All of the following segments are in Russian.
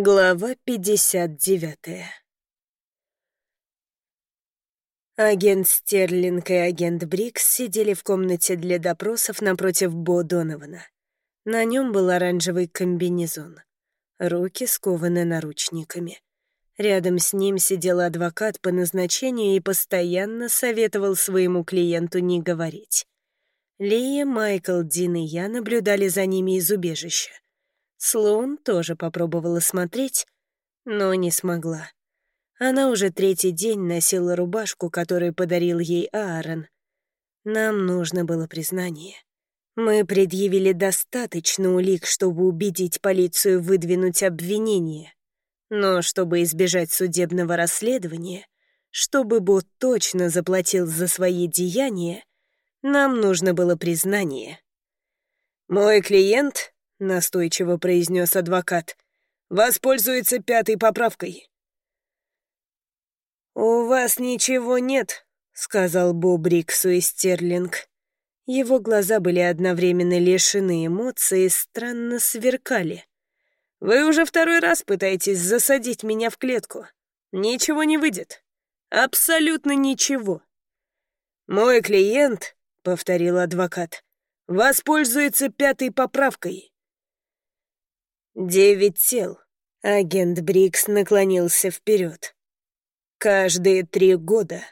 Глава 59 Агент Стерлинг и агент Брикс сидели в комнате для допросов напротив Бо Донована. На нем был оранжевый комбинезон. Руки скованы наручниками. Рядом с ним сидел адвокат по назначению и постоянно советовал своему клиенту не говорить. Лия, Майкл, Дин и я наблюдали за ними из убежища. Слоун тоже попробовала смотреть, но не смогла. Она уже третий день носила рубашку, которую подарил ей Аарон. Нам нужно было признание. Мы предъявили достаточно улик, чтобы убедить полицию выдвинуть обвинение. Но чтобы избежать судебного расследования, чтобы Бот точно заплатил за свои деяния, нам нужно было признание. «Мой клиент», — настойчиво произнес адвокат, — «воспользуется пятой поправкой». «У вас ничего нет», — сказал Бо Бриксу и. Его глаза были одновременно лишены эмоций и странно сверкали. «Вы уже второй раз пытаетесь засадить меня в клетку. Ничего не выйдет. Абсолютно ничего». «Мой клиент», — повторил адвокат, — «воспользуется пятой поправкой». «Девять тел». Агент Брикс наклонился вперед. Каждые три года,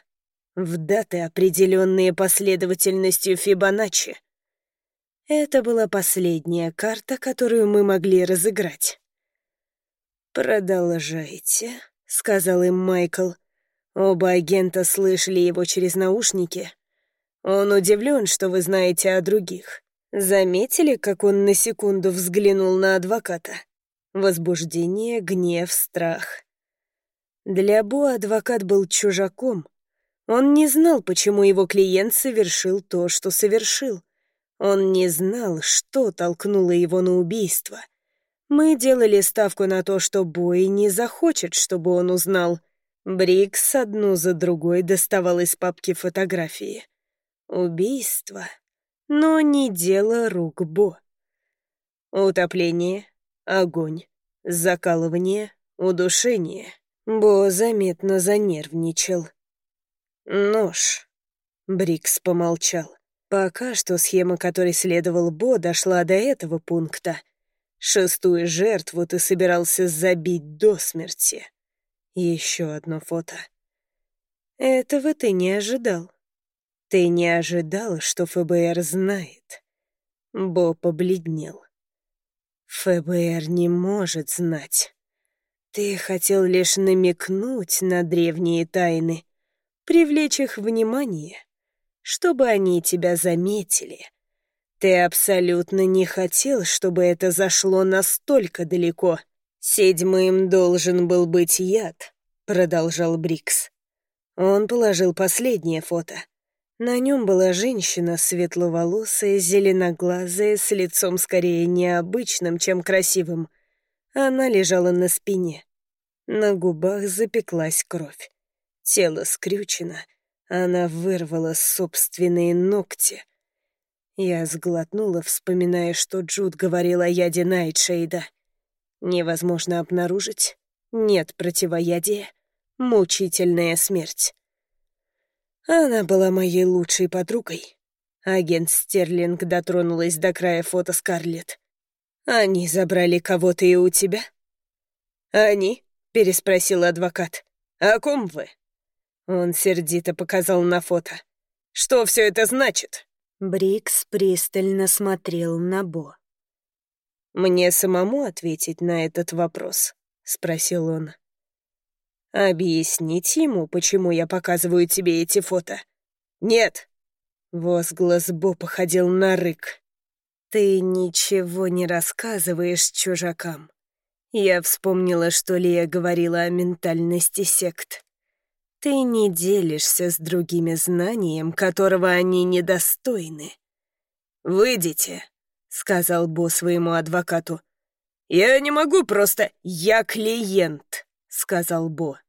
в даты, определенные последовательностью Фибоначчи. Это была последняя карта, которую мы могли разыграть. «Продолжайте», — сказал им Майкл. Оба агента слышали его через наушники. Он удивлен, что вы знаете о других. Заметили, как он на секунду взглянул на адвоката? Возбуждение, гнев, страх. Для Бо адвокат был чужаком. Он не знал, почему его клиент совершил то, что совершил. Он не знал, что толкнуло его на убийство. Мы делали ставку на то, что Бой не захочет, чтобы он узнал. Брикс одну за другой доставал из папки фотографии. Убийство. Но не дело рук Бо. Утопление, огонь, закалывание, удушение — Бо заметно занервничал. «Нож». Брикс помолчал. Пока что схема, которой следовал Бо, дошла до этого пункта. Шестую жертву ты собирался забить до смерти. Еще одно фото. Этого ты не ожидал. Ты не ожидал, что ФБР знает. Бо побледнел. ФБР не может знать. Ты хотел лишь намекнуть на древние тайны, привлечь их внимание, чтобы они тебя заметили. Ты абсолютно не хотел, чтобы это зашло настолько далеко. Седьмым должен был быть яд, продолжал Брикс. Он положил последнее фото. На нем была женщина, светловолосая, зеленоглазая, с лицом скорее необычным, чем красивым — она лежала на спине. На губах запеклась кровь. Тело скрючено. Она вырвала собственные ногти. Я сглотнула, вспоминая, что Джуд говорил о яде Найтшейда. Невозможно обнаружить. Нет противоядия. Мучительная смерть. Она была моей лучшей подругой. Агент Стерлинг дотронулась до края фото Скарлетт. Они забрали кого-то и у тебя?» «Они?» — переспросил адвокат. «О ком вы?» Он сердито показал на фото. «Что все это значит?» Брикс пристально смотрел на Бо. «Мне самому ответить на этот вопрос?» — спросил он. «Объяснить ему, почему я показываю тебе эти фото?» «Нет!» Возглас Бо походил на рык. «Ты ничего не рассказываешь чужакам». Я вспомнила, что Лия говорила о ментальности сект. Ты не делишься с другими знанием, которого они недостойны. «Выйдите», — сказал Бо своему адвокату. «Я не могу просто... Я клиент», — сказал Бо.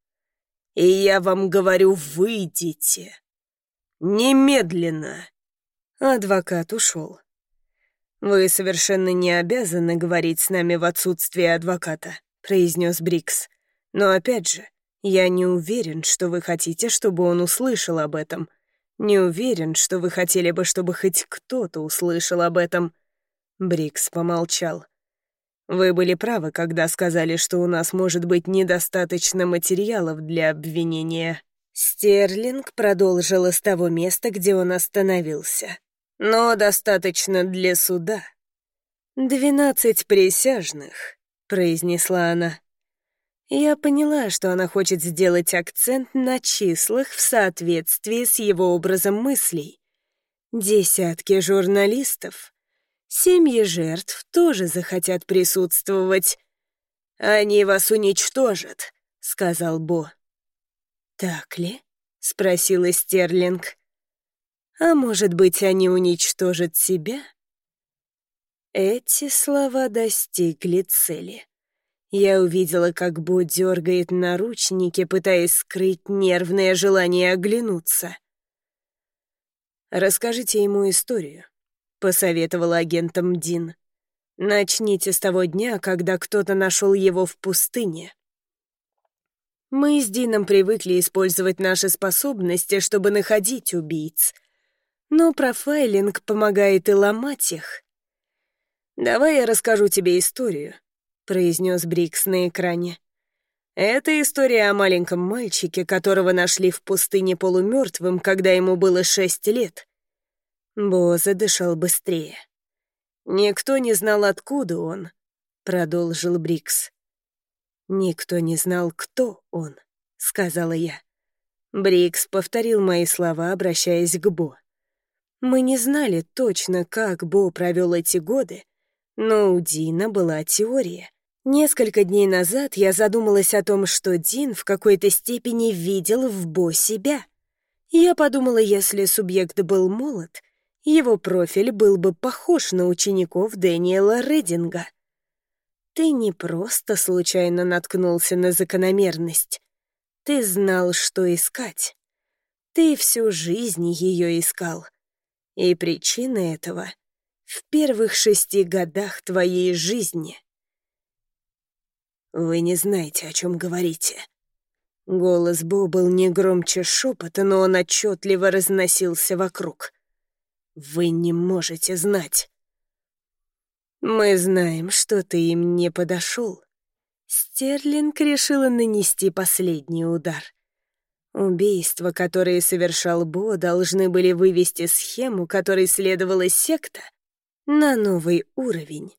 «И я вам говорю, выйдите. Немедленно». Адвокат ушел. «Вы совершенно не обязаны говорить с нами в отсутствие адвоката», произнес Брикс. «Но опять же, я не уверен, что вы хотите, чтобы он услышал об этом. Не уверен, что вы хотели бы, чтобы хоть кто-то услышал об этом». Брикс помолчал. «Вы были правы, когда сказали, что у нас может быть недостаточно материалов для обвинения». Стерлинг продолжил с того места, где он остановился. «Но достаточно для суда». «Двенадцать присяжных», — произнесла она. Я поняла, что она хочет сделать акцент на числах в соответствии с его образом мыслей. Десятки журналистов, семьи жертв тоже захотят присутствовать. «Они вас уничтожат», — сказал Бо. «Так ли?» — спросила Стерлинг. «А может быть, они уничтожат себя?» Эти слова достигли цели. Я увидела, как Бо дергает наручники, пытаясь скрыть нервное желание оглянуться. «Расскажите ему историю», — посоветовал агентам Дин. «Начните с того дня, когда кто-то нашел его в пустыне». Мы с Дином привыкли использовать наши способности, чтобы находить убийц. Но профайлинг помогает и ломать их. «Давай я расскажу тебе историю», — произнес Брикс на экране. «Это история о маленьком мальчике, которого нашли в пустыне полумертвым, когда ему было шесть лет». Бо задышал быстрее. «Никто не знал, откуда он», — продолжил Брикс. «Никто не знал, кто он», — сказала я. Брикс повторил мои слова, обращаясь к Бо. Мы не знали точно, как Бо провел эти годы, но у Дина была теория. Несколько дней назад я задумалась о том, что Дин в какой-то степени видел в Бо себя. Я подумала, если субъект был молод, его профиль был бы похож на учеников Дэниела Рединга. Ты не просто случайно наткнулся на закономерность. Ты знал, что искать. Ты всю жизнь ее искал. И причина этого в первых шести годах твоей жизни. Вы не знаете, о чем говорите. Голос Бо был не громче шепота, но он отчетливо разносился вокруг. Вы не можете знать. Мы знаем, что ты им не подошел. Стерлинг решила нанести последний удар. Убийства, которые совершал Бо, должны были вывести схему, которой следовала секта, на новый уровень.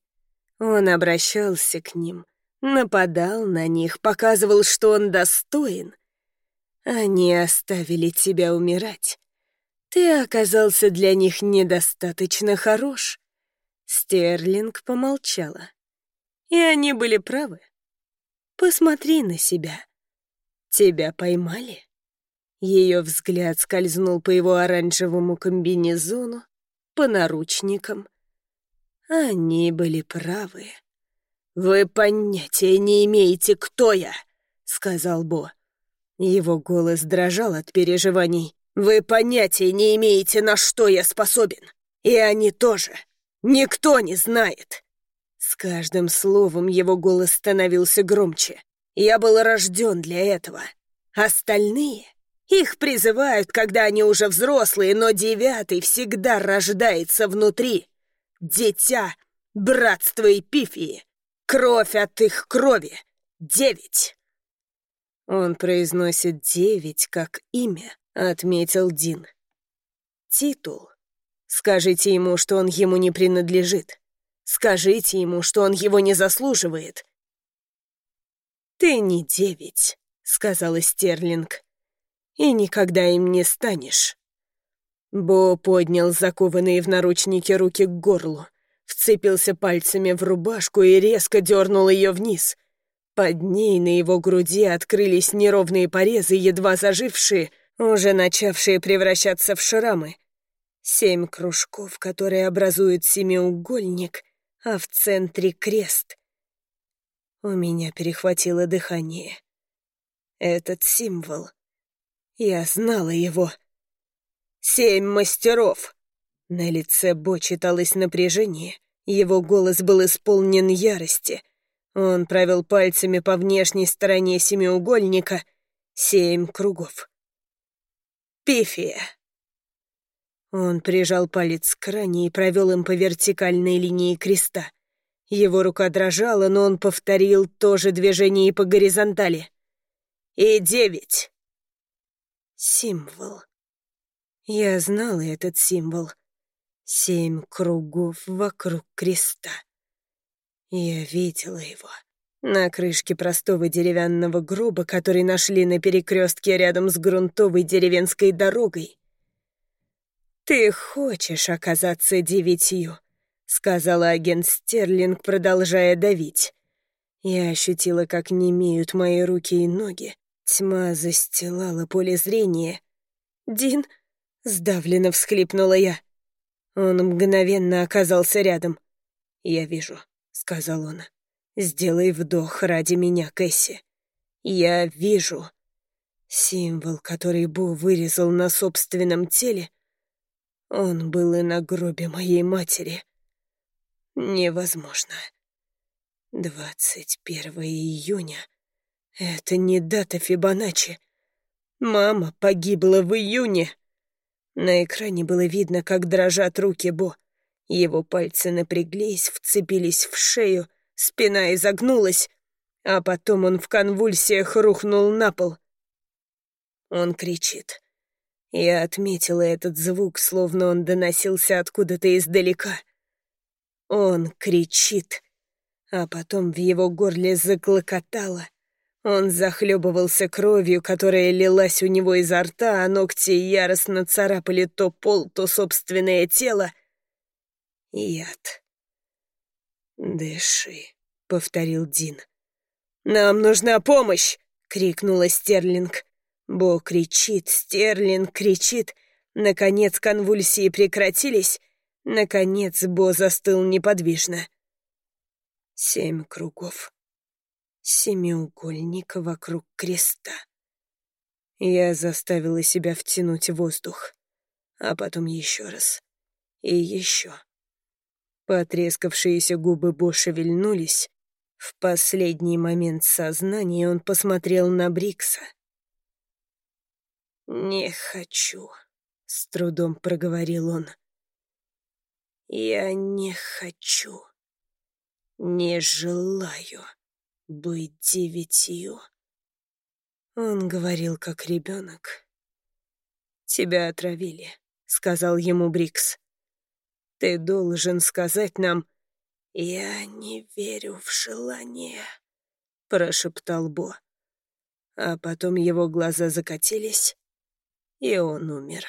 Он обращался к ним, нападал на них, показывал, что он достоин. Они оставили тебя умирать. Ты оказался для них недостаточно хорош. Стерлинг помолчала. И они были правы. Посмотри на себя. Тебя поймали? Ее взгляд скользнул по его оранжевому комбинезону, по наручникам, они были правы. «Вы понятия не имеете, кто я!» — сказал Бо. Его голос дрожал от переживаний. «Вы понятия не имеете, на что я способен. И они тоже. Никто не знает!» С каждым словом его голос становился громче. «Я был рожден для этого. Остальные...» Их призывают, когда они уже взрослые, но девятый всегда рождается внутри. Дитя братства Эпифии. Кровь от их крови. Девять. Он произносит девять как имя, отметил Дин. Титул. Скажите ему, что он ему не принадлежит. Скажите ему, что он его не заслуживает. «Ты не девять», — сказала Стерлинг, — «и никогда им не станешь». Бо поднял закованные в наручники руки к горлу, вцепился пальцами в рубашку и резко дернул ее вниз. Под ней на его груди открылись неровные порезы, едва зажившие, уже начавшие превращаться в шрамы. Семь кружков, которые образуют семиугольник, а в центре крест. У меня перехватило дыхание. Этот символ. Я знала его. «Семь мастеров!» На лице Бо читалось напряжение, его голос был исполнен ярости. Он провел пальцами по внешней стороне семиугольника семь кругов. Пифия. Он прижал палец к ране и провел им по вертикальной линии креста. Его рука дрожала, но он повторил то же движение и по горизонтали. И девять. Символ. Я знала этот символ. Семь кругов вокруг креста. Я видела его. На крышке простого деревянного гроба, который нашли на перекрестке рядом с грунтовой деревенской дорогой. «Ты хочешь оказаться девятью», — сказала агент Стерлинг, продолжая давить. Я ощутила, как немеют мои руки и ноги. Тьма застилала поле зрения. «Дин?» — сдавленно всхлипнула я. Он мгновенно оказался рядом. «Я вижу», — сказал он. «Сделай вдох ради меня, Кэсси. Я вижу». Символ, который Бу вырезал на собственном теле, он был и на гробе моей матери. Невозможно. 21 июня это не дата Фибоначчи. Мама погибла в июне. На экране было видно, как дрожат руки Бо. Его пальцы напряглись, вцепились в шею, спина изогнулась, а потом он в конвульсиях рухнул на пол. Он кричит. Я отметила этот звук, словно он доносился откуда-то издалека. Он кричит, а потом в его горле заклокотало, он захлебывался кровью, которая лилась у него изо рта, а ногти яростно царапали то пол, то собственное тело. Яд. «Дыши», — повторил Дин. «Нам нужна помощь!» — крикнула Стерлинг. Бо кричит, Стерлинг кричит. Наконец конвульсии прекратились. Наконец Бо застыл неподвижно. Семь кругов семиугольник вокруг креста. Я заставила себя втянуть воздух, а потом еще раз. И еще. Потрескавшиеся губы Бо шевельнулись. В последний момент сознания он посмотрел на Брикса. «Не хочу», — с трудом проговорил он. «Я не хочу, не желаю» быть девятью. Он говорил как ребенок. «Тебя отравили», — сказал ему Брикс. «Ты должен сказать нам...» «Я не верю в желание», — прошептал Бо. А потом его глаза закатились, и он умер.